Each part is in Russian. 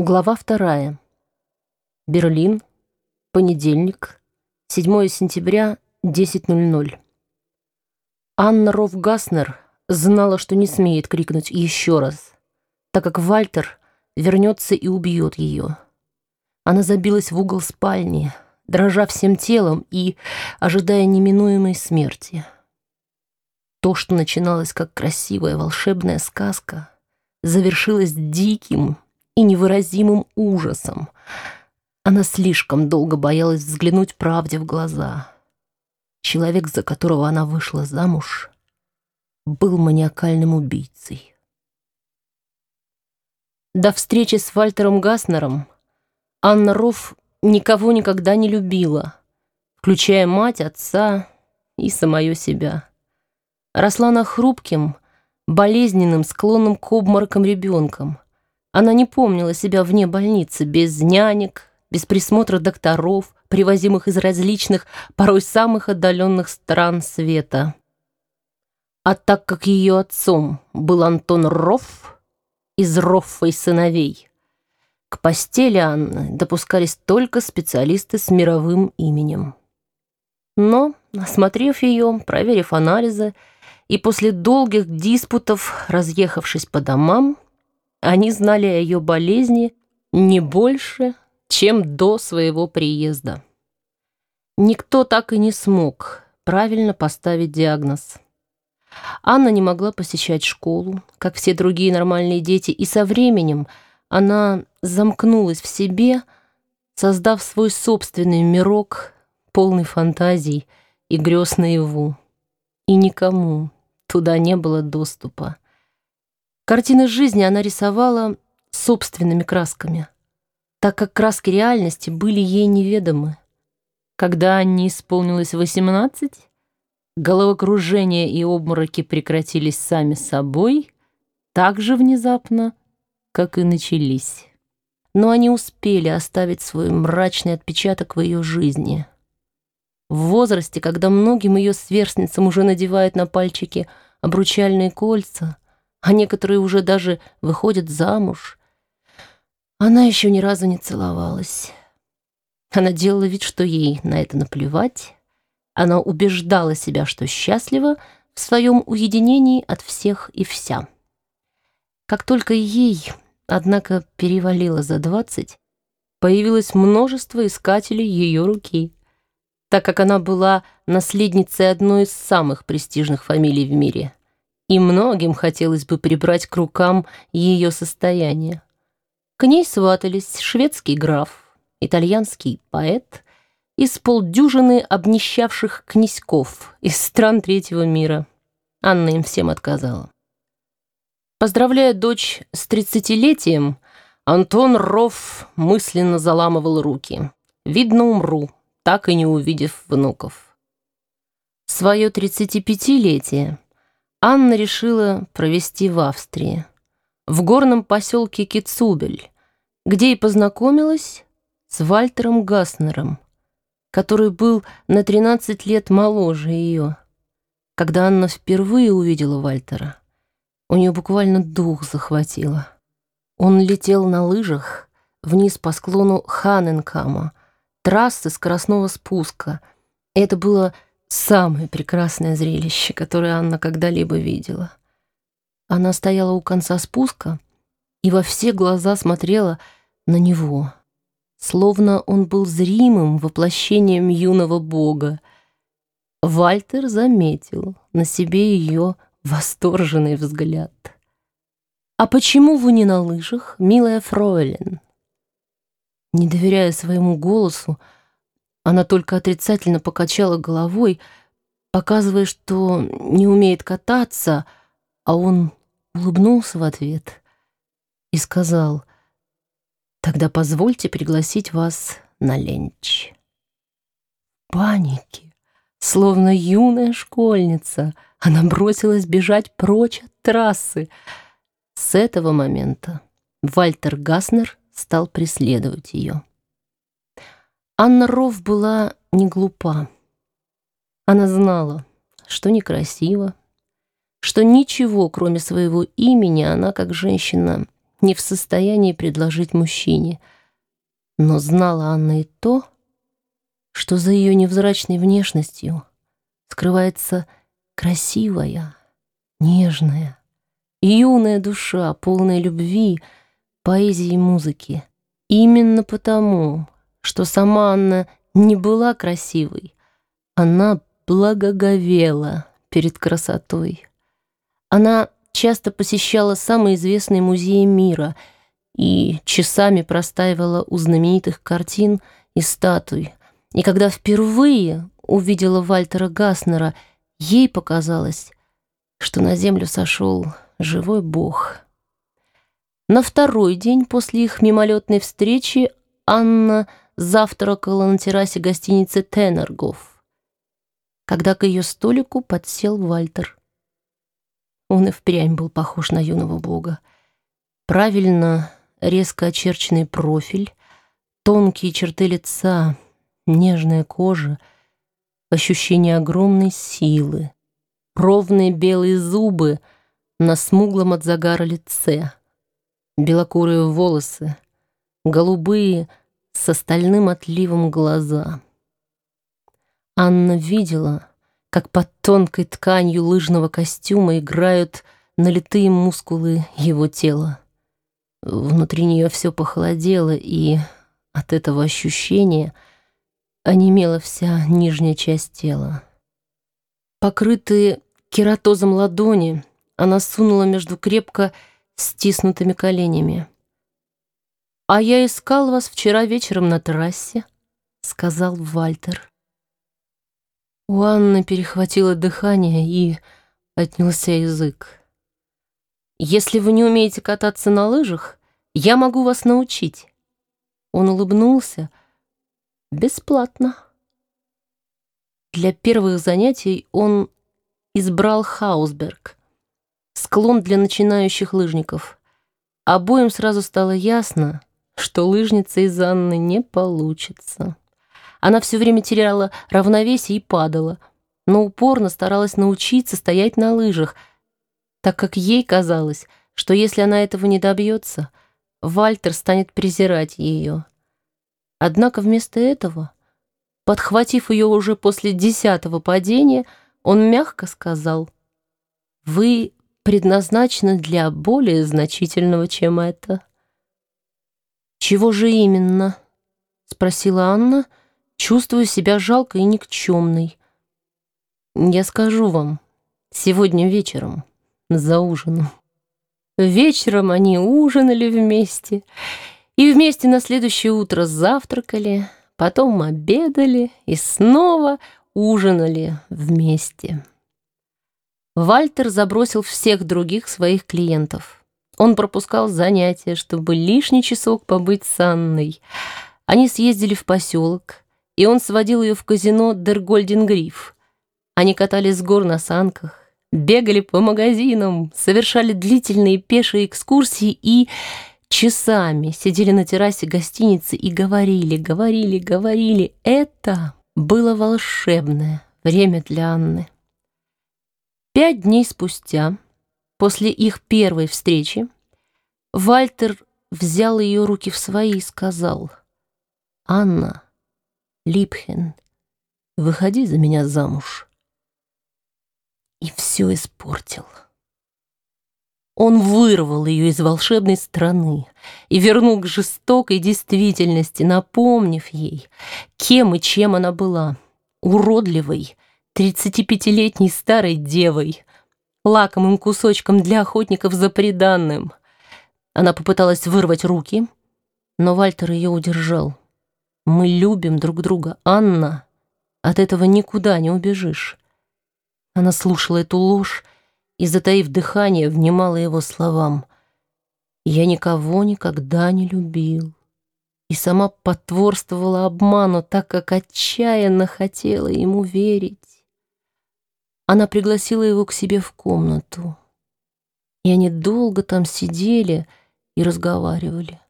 Глава вторая. Берлин. Понедельник. 7 сентября, 10.00. Анна Рофгаснер знала, что не смеет крикнуть еще раз, так как Вальтер вернется и убьет ее. Она забилась в угол спальни, дрожа всем телом и ожидая неминуемой смерти. То, что начиналось как красивая волшебная сказка, завершилось диким, и невыразимым ужасом. Она слишком долго боялась взглянуть правде в глаза. Человек, за которого она вышла замуж, был маниакальным убийцей. До встречи с Вальтером Гаснером Анна Рофф никого никогда не любила, включая мать, отца и самое себя. Росла она хрупким, болезненным, склонным к обморокам ребенком — она не помнила себя вне больницы, без нянек, без присмотра докторов, привозимых из различных, порой самых отдаленных стран света. А так как ее отцом был Антон Рофф из Роффа и сыновей, к постели Анны допускались только специалисты с мировым именем. Но, осмотрев ее, проверив анализы и после долгих диспутов, разъехавшись по домам, они знали о ее болезни не больше, чем до своего приезда. Никто так и не смог правильно поставить диагноз. Анна не могла посещать школу, как все другие нормальные дети, и со временем она замкнулась в себе, создав свой собственный мирок, полный фантазий и грез наяву. И никому туда не было доступа. Картины жизни она рисовала собственными красками, так как краски реальности были ей неведомы. Когда Анне исполнилось 18, головокружение и обмороки прекратились сами собой так же внезапно, как и начались. Но они успели оставить свой мрачный отпечаток в ее жизни. В возрасте, когда многим ее сверстницам уже надевают на пальчики обручальные кольца — а некоторые уже даже выходят замуж. Она еще ни разу не целовалась. Она делала вид, что ей на это наплевать. Она убеждала себя, что счастлива в своем уединении от всех и вся. Как только ей, однако, перевалило за двадцать, появилось множество искателей ее руки, так как она была наследницей одной из самых престижных фамилий в мире — и многим хотелось бы прибрать к рукам ее состояние. К ней сватались шведский граф, итальянский поэт из полдюжины обнищавших князьков из стран третьего мира. Анна им всем отказала. Поздравляя дочь с тридцатилетием, Антон Рофф мысленно заламывал руки. «Видно, умру, так и не увидев внуков». Свое тридцатипятилетие Анна решила провести в Австрии, в горном поселке Кицубель, где и познакомилась с Вальтером Гаснером, который был на 13 лет моложе ее. Когда Анна впервые увидела Вальтера, у нее буквально дух захватило. Он летел на лыжах вниз по склону Ханенкама, трассы скоростного спуска. Это было Самое прекрасное зрелище, которое Анна когда-либо видела. Она стояла у конца спуска и во все глаза смотрела на него, словно он был зримым воплощением юного бога. Вальтер заметил на себе ее восторженный взгляд. «А почему вы не на лыжах, милая Фройлен?» Не доверяя своему голосу, она только отрицательно покачала головой, показывая, что не умеет кататься, а он улыбнулся в ответ и сказал, «Тогда позвольте пригласить вас на ленч». В панике, словно юная школьница, она бросилась бежать прочь от трассы. С этого момента Вальтер Гаснер стал преследовать ее. Анна Ров была не глупа. Она знала, что некрасиво, что ничего, кроме своего имени, она, как женщина, не в состоянии предложить мужчине. Но знала Анна и то, что за ее невзрачной внешностью скрывается красивая, нежная, юная душа, полная любви, поэзии и музыки. Именно потому, что сама Анна не была красивой, она благоговела перед красотой. Она часто посещала самые известные музеи мира и часами простаивала у знаменитых картин и статуй. И когда впервые увидела Вальтера Гаснера, ей показалось, что на землю сошел живой бог. На второй день после их мимолетной встречи Анна завтракала на террасе гостиницы «Теннергоф», когда к ее столику подсел Вальтер. Он и впрямь был похож на юного бога. Правильно, резко очерченный профиль, тонкие черты лица, нежная кожа, ощущение огромной силы, ровные белые зубы на смуглом от загара лице, белокурые волосы, голубые, с остальным отливом глаза. Анна видела, как под тонкой тканью лыжного костюма играют налитые мускулы его тела. Внутри нее все похолодело, и от этого ощущения онемела вся нижняя часть тела. Покрытые кератозом ладони она сунула между крепко стиснутыми коленями. «А я искал вас вчера вечером на трассе», — сказал Вальтер. У Анны перехватило дыхание и отнялся язык. «Если вы не умеете кататься на лыжах, я могу вас научить». Он улыбнулся. «Бесплатно». Для первых занятий он избрал Хаусберг, склон для начинающих лыжников. Обоим сразу стало ясно, что лыжница из Анны не получится. Она все время теряла равновесие и падала, но упорно старалась научиться стоять на лыжах, так как ей казалось, что если она этого не добьется, Вальтер станет презирать ее. Однако вместо этого, подхватив ее уже после десятого падения, он мягко сказал, «Вы предназначены для более значительного, чем это». «Чего же именно?» — спросила Анна, чувствуя себя жалкой и никчемной. «Я скажу вам, сегодня вечером, за ужином». Вечером они ужинали вместе, и вместе на следующее утро завтракали, потом обедали и снова ужинали вместе. Вальтер забросил всех других своих клиентов. Он пропускал занятия, чтобы лишний часок побыть с Анной. Они съездили в поселок, и он сводил ее в казино Дергольденгриф. Они катались с гор на санках, бегали по магазинам, совершали длительные пешие экскурсии и часами сидели на террасе гостиницы и говорили, говорили, говорили. Это было волшебное время для Анны. Пять дней спустя После их первой встречи Вальтер взял ее руки в свои и сказал, «Анна, Липхен, выходи за меня замуж». И все испортил. Он вырвал ее из волшебной страны и вернул к жестокой действительности, напомнив ей, кем и чем она была, уродливой, 35-летней старой девой, лакомым кусочком для охотников за приданным. Она попыталась вырвать руки, но Вальтер ее удержал. «Мы любим друг друга, Анна. От этого никуда не убежишь». Она слушала эту ложь и, затаив дыхание, внимала его словам. «Я никого никогда не любил» и сама потворствовала обману, так как отчаянно хотела ему верить. Она пригласила его к себе в комнату. И они долго там сидели и разговаривали.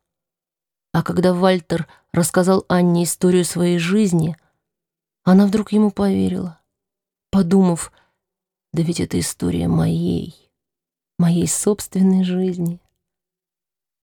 А когда Вальтер рассказал Анне историю своей жизни, она вдруг ему поверила, подумав, да ведь это история моей, моей собственной жизни.